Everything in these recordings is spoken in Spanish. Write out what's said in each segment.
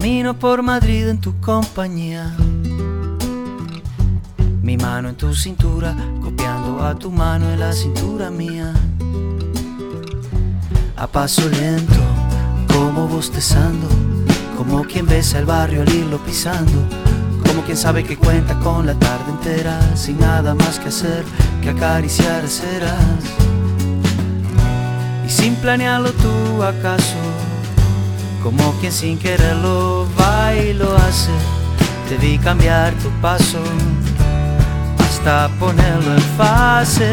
Camino por Madrid en tu compañía. Mi mano en tu cintura, copiando a tu mano en la cintura mía. A paso lento, como bostezando, como quien besa el barrio al irlo pisando, como quien sabe que cuenta con la tarde entera, sin nada más que hacer que acariciar ceras. Y sin planearlo tú acaso como quien sin quererlo va y lo hace. Debí cambiar tu paso hasta ponerlo en fase,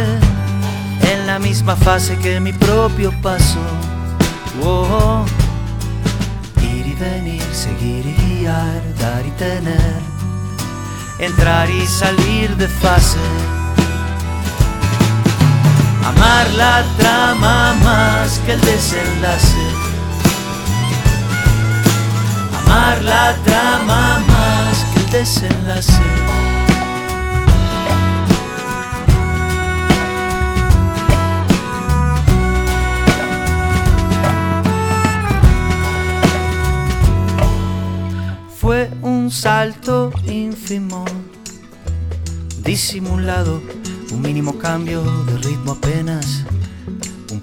en la misma fase que mi propio paso. Oh, ir y venir, seguir y guiar, dar y tener, entrar y salir de fase. Amar la trama más que el desenlace la trama más que el desenlace. Fue un salto ínfimo, disimulado, un mínimo cambio de ritmo apenas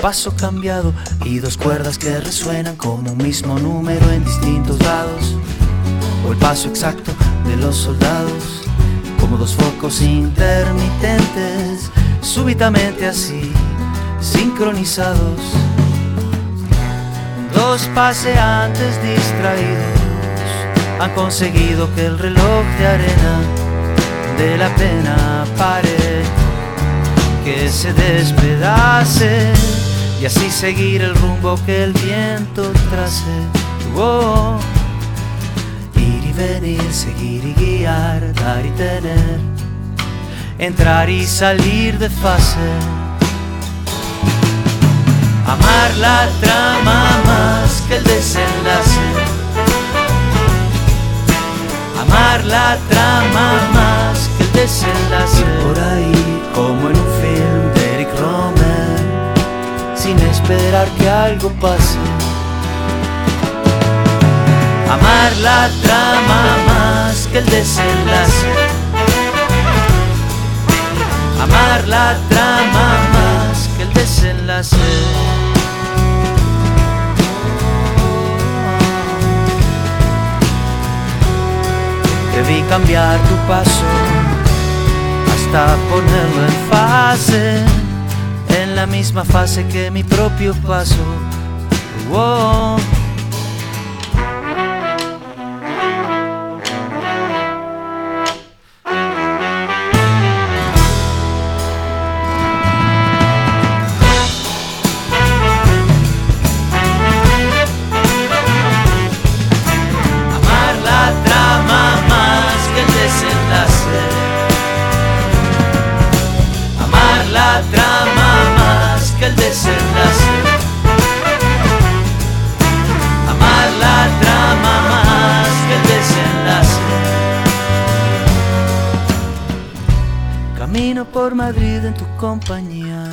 paso cambiado y dos cuerdas que resuenan como un mismo número en distintos lados. O el paso exacto de los soldados, como dos focos intermitentes, súbitamente así, sincronizados. Dos paseantes distraídos han conseguido que el reloj de arena de la pena pare, que se despedace y así seguir el rumbo que el viento trace. Oh, ir y venir, seguir y guiar, dar y tener, entrar y salir de fase. Amar la trama más que el desenlace. Esperar que algo pase. Amar la trama más que el desenlace. Amar la trama más que el desenlace. Debí cambiar tu paso hasta ponerlo en fase la misma fase que mi propio paso. Oh. Desenlace. Amar la trama más que el desenlace. Camino por Madrid en tu compañía.